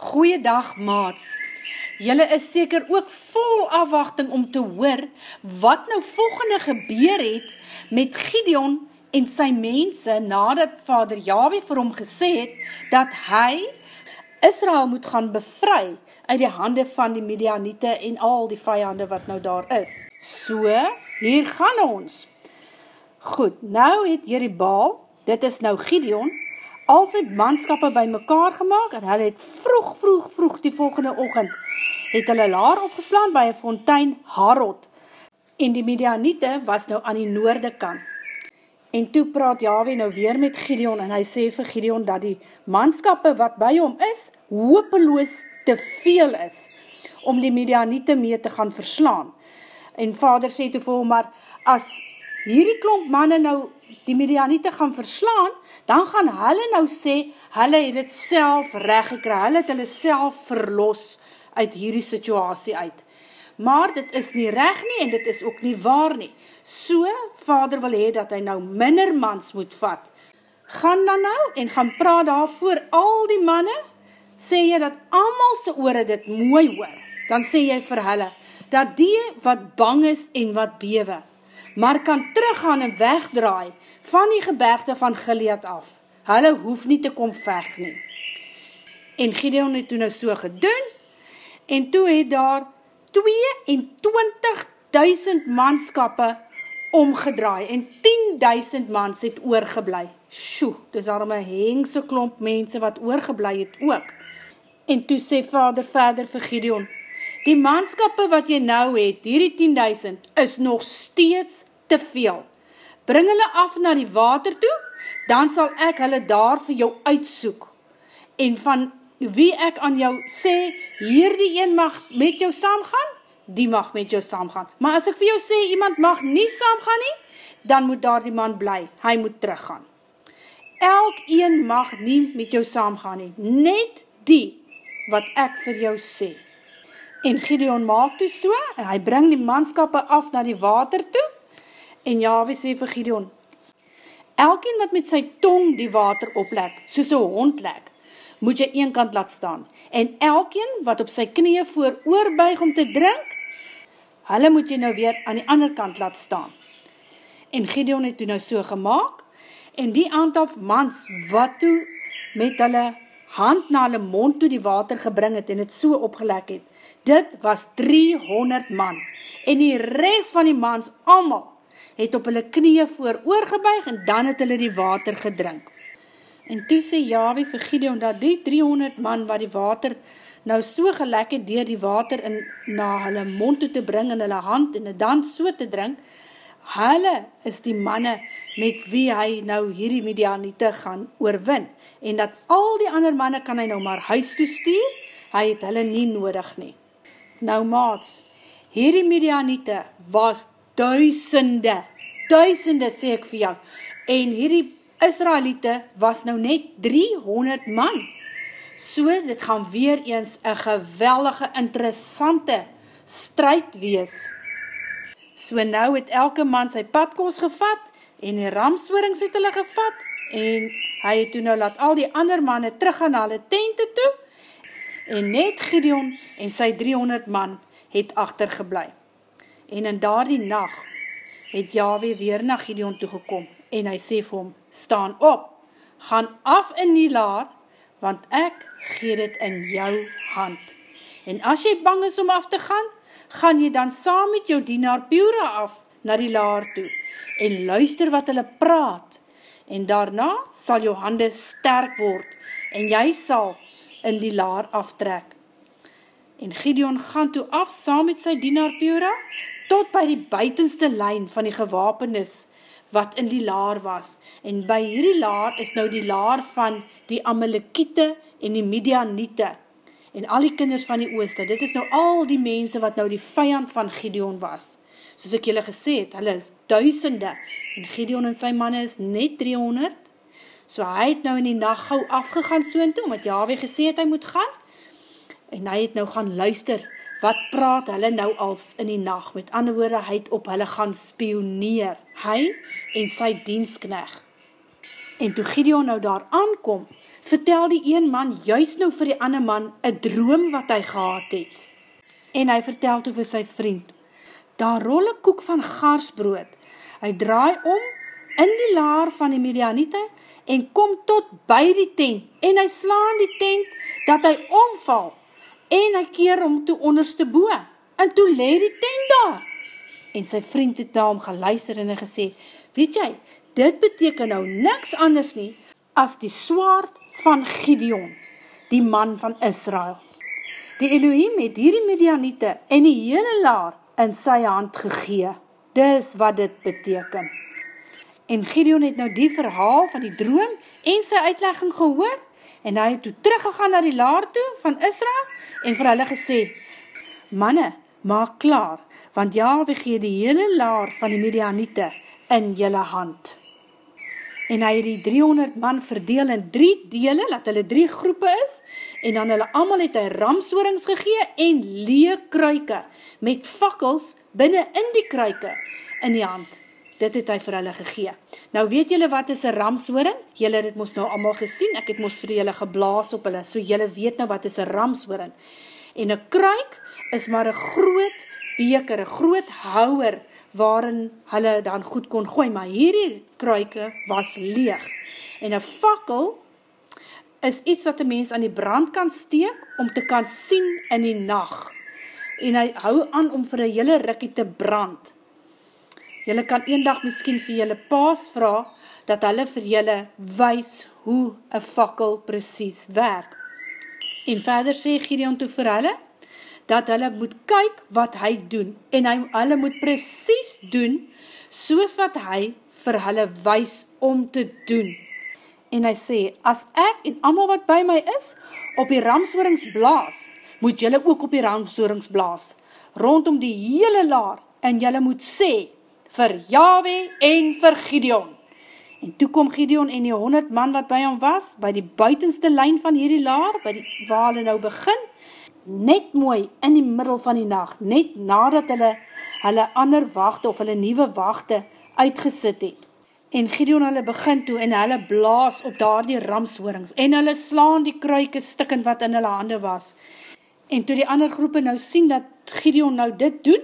Goeiedag maats. Julle is seker ook vol afwachting om te hoor wat nou volgende gebeur het met Gideon en sy mense nadat vader Yahweh vir hom gesê het dat hy Israel moet gaan bevry uit die hande van die Medianite en al die vijande wat nou daar is. So, hier gaan ons. Goed, nou het Jeribal, dit is nou Gideon, al sy manskappe by mekaar gemaakt en hy het vroeg, vroeg, vroeg die volgende ochend het hulle laar opgeslaan by een fontein Harod en die Medianite was nou aan die noorde kant. En toe praat Yahweh nou weer met Gideon en hy sê vir Gideon dat die manskappe wat by hom is, hopeloos te veel is om die Medianite mee te gaan verslaan. En vader sê toe vir hom, maar as hierdie klomp manne nou die Medianite gaan verslaan, dan gaan hulle nou sê, hulle het het self recht gekry, hulle het hulle self verlos uit hierdie situasie uit. Maar dit is nie recht nie en dit is ook nie waar nie. So, vader wil hee dat hy nou minder mans moet vat. Gaan dan nou en gaan praat daar voor al die manne, sê jy dat amal sy oore dit mooi hoor. Dan sê jy vir hulle, dat die wat bang is en wat bewe, maar kan teruggaan en wegdraai van die gebergte van Gilead af. Hulle hoef nie te kom veg nie. En Gideon het toen nou so gedoen, en toe het daar 22.000 manskappe omgedraai, en 10.000 mans het oorgeblij. Sjoe, dis daarom een hengse klomp mense wat oorgeblij het ook. En toe sê vader verder vir Gideon, Die manskappe wat jy nou het, hierdie 10.000, is nog steeds te veel. Bring hulle af na die water toe, dan sal ek hulle daar vir jou uitsoek. En van wie ek aan jou sê, hierdie een mag met jou saamgaan, die mag met jou saamgaan. Maar as ek vir jou sê, iemand mag nie saamgaan nie, dan moet daar die man bly, hy moet teruggaan. Elk een mag nie met jou saamgaan nie, net die wat ek vir jou sê. En Gideon maak toe so, en hy bring die manskappe af na die water toe, en Yahweh sê vir Gideon, Elkien wat met sy tong die water oplek, soos een hond lek, moet jy een kant laat staan, en elkien wat op sy knieën voor oorbuig om te drink, hulle moet jy nou weer aan die ander kant laat staan. En Gideon het toe nou so gemaakt, en die aantal mans wat toe met hulle hand na hulle mond toe die water gebring het en het so opgelek het, Dit was 300 man en die rest van die mans allemaal het op hulle knieën voor oorgebuig en dan het hulle die water gedrink. En toe sê Yahweh vir Gideon dat die 300 man wat die water nou so gelek het dier die water in, na hulle mond toe te bring in hulle hand en dan so te drink, hulle is die manne met wie hy nou hierdie medianite gaan oorwin en dat al die ander manne kan hy nou maar huis toe stuur, hy het hulle nie nodig nie. Nou maats, hierdie Midianite was duisende, duisende sê ek vir jou, en hierdie Israelite was nou net 300 man. So, dit gaan weer eens een geweldige, interessante strijd wees. So nou het elke man sy padkos gevat, en die ramswoorings het hulle gevat, en hy het toen nou laat al die ander manne terug gaan na hulle tente toe, en net Gideon en sy 300 man het achtergeblij. En in daardie nacht het Yahweh weer na Gideon toegekom en hy sê vir hom, staan op, gaan af in die laar, want ek gee dit in jou hand. En as jy bang is om af te gaan, gaan jy dan saam met jou dienaar Pura af na die laar toe en luister wat hulle praat en daarna sal jou hande sterk word en jy sal in die laar aftrek. En Gideon gaan toe af saam met sy dienaar Pura tot by die buitenste lijn van die gewapenis wat in die laar was. En by hierdie laar is nou die laar van die Amalekiete en die Midianite en al die kinders van die ooste. Dit is nou al die mense wat nou die vijand van Gideon was. Soos ek julle gesê het, hulle is duisende en Gideon en sy manne is net 300 So hy het nou in die nacht gauw afgegaan so en toe, omdat Yahweh gesê het hy moet gaan. En hy het nou gaan luister, wat praat hulle nou als in die nacht? Met ander woorde, hy het op hulle gaan spioneer. Hy en sy diensknecht. En toe Gideon nou daar aankom, vertel die een man juist nou vir die ander man een droom wat hy gehad het. En hy vertel toe vir sy vriend, daar rol een koek van garsbrood, hy draai om in die laar van die Medianite en kom tot by die tent en hy slaan die tent dat hy omval en hy keer om toe onderste boe en toe le die tent daar. En sy vriend het na hom geluister en hy gesê, weet jy, dit beteken nou niks anders nie as die swaard van Gideon, die man van Israel. Die Elohim het hierdie Medianite en die hele laar in sy hand gegee. Dis wat dit beteken. En Gideon het nou die verhaal van die droom en sy uitlegging gehoor en hy het toe teruggegaan na die laar toe van Israel en vir hulle gesê, Manne, maak klaar, want Yahweh gee die hele laar van die Medianite in jylle hand en hy het die 300 man verdeel in drie dele, dat hulle drie groepe is, en dan hulle allemaal het hy ramshoorings gegee en lee kruike, met fakkels binnen in die kruike in die hand. Dit het hy vir hulle gegee. Nou weet julle wat is een ramshoring? Julle het het moest nou allemaal gesien, ek het moest vir julle geblaas op hulle, so julle weet nou wat is een ramshoring. En een kruik is maar een groot beker, een groot houwer, waarin hulle dan goed kon gooi, maar hierdie kruike was leeg. En een fakkel is iets wat die mens aan die brand kan steek, om te kan sien in die nacht. En hy hou aan om vir een hele rikkie te brand. Julle kan een dag miskien vir julle paas vraag, dat hulle vir julle wys hoe een fakkel precies werk. En verder sê Gideon toe vir hulle, dat hulle moet kyk wat hy doen, en hy, hulle moet precies doen, soos wat hy vir hulle wys om te doen. En hy sê, as ek en amal wat by my is, op die ramshoorings blaas, moet julle ook op die ramshoorings blaas, rondom die hele laar, en julle moet sê, vir Yahweh en vir Gideon. En toe kom Gideon en die honderd man wat by hom was, by die buitenste lijn van hierdie laar, by die waar hulle nou begin, net mooi in die middel van die nacht, net nadat hulle hulle ander wachte of hulle nieuwe wachte uitgesit het. En Gideon hulle begin toe en hulle blaas op daar die ramshoorings en hulle slaan die kruike stikken wat in hulle hande was. En toe die ander groepe nou sien dat Gideon nou dit doen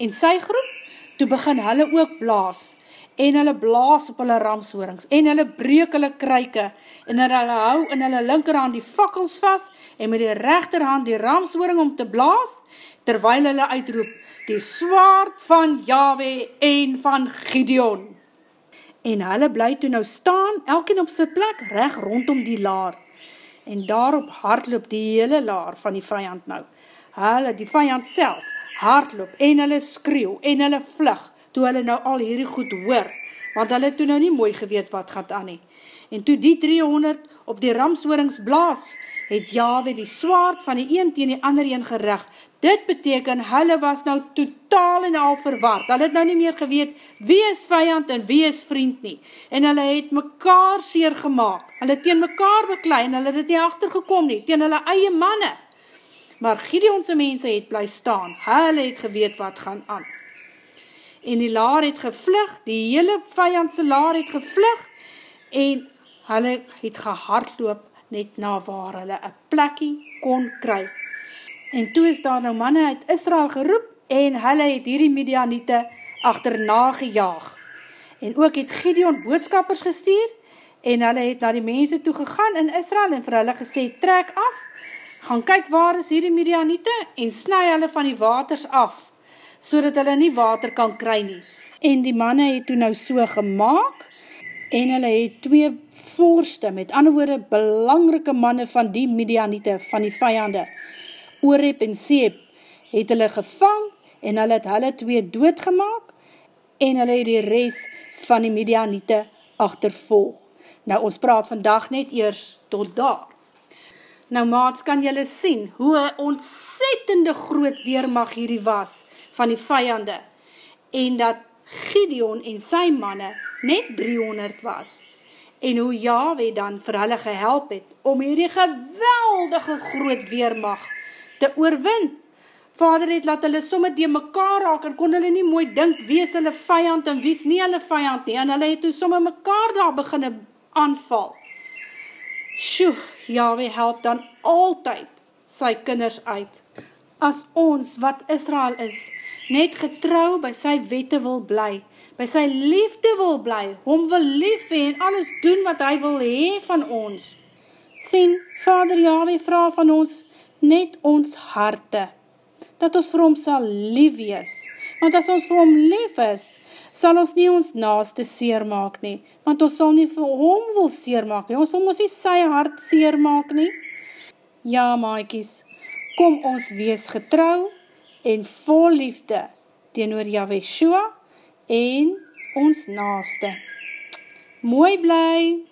en sy groep, toe begin hulle ook blaas en hulle blaas op hulle ramshoorings, en hulle breek hulle kruike, en hulle hou in hulle linkerhand die fakkels vast, en met die rechterhand die ramshoring om te blaas, terwyl hulle uitroep, die swaard van Yahweh en van Gideon. En hulle bly toe nou staan, elkien op sy plek, recht rondom die laar, en daarop hardloop die hele laar van die vijand nou. Hulle, die vijand self, hardloop, en hulle skreeuw, en hulle vlug, toe hulle nou al hierdie goed hoor, want hulle toe nou nie mooi geweet wat gaat aan nie. En toe die 300 op die ramshoorings blaas, het Yahweh die swaard van die een teen die ander een gerig. Dit beteken, hulle was nou totaal en al verwaard. Hulle het nou nie meer geweet wie is vijand en wie is vriend nie. En hulle het mekaar seer gemaakt. Hulle het teen mekaar beklei en hulle het nie achtergekom nie, teen hulle eie manne. Maar Gideonse mense het bly staan. Hulle het geweet wat gaan aan en die laar het gevlug, die hele vijandse laar het gevlug, en hulle het gehardloop net na waar hulle een plekkie kon kry. En toe is daar nou manne uit Israel geroep, en hulle het hierdie medianiete achterna gejaag. En ook het Gideon boodskappers gestuur, en hulle het na die mense toe gegaan in Israel, en vir hulle gesê, trek af, gaan kyk waar is hierdie medianiete, en snij hulle van die waters af, so dat hulle nie water kan kry nie. En die manne het toe nou so gemaakt, en hulle het twee voorste, met ander woorde, belangrike manne van die Midianite, van die vijande, Oorep en Seep, het hulle gevang, en hulle het hulle twee doodgemaak, en hulle het die res van die Midianite achtervolg. Nou, ons praat vandag net eers tot daar. Nou maats, kan julle sien hoe een ontzettende groot weermag hierdie was, van die vijande en dat Gideon en sy manne net 300 was en hoe Yahweh dan vir hulle gehelp het om hierdie geweldige groot weermag te oorwin. Vader het laat hulle somme die mekaar raak en kon hulle nie mooi dink wie is hulle vijand en wie is nie hulle vijand nie en hulle het toe somme mekaar daar beginne aanval. Sjoe, Yahweh help dan altyd sy kinders uit. As ons, wat Israel is, net getrou by sy wette wil bly, by sy liefde wil bly, hom wil lief hee en alles doen wat hy wil hee van ons. Sien, Vader Yahweh vraag van ons, net ons harte, dat ons vir hom sal lief wees. Want as ons vir hom lief is, sal ons nie ons naaste seer maak nie, want ons sal nie vir hom wil seer maak nie, ons wil ons nie sy hart seer maak nie. Ja, maaikies, kom ons wees getrouw en vol liefde teenoor Yahweh Shua en ons naaste. Mooi bly!